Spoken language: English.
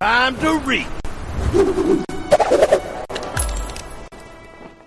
Time to reap.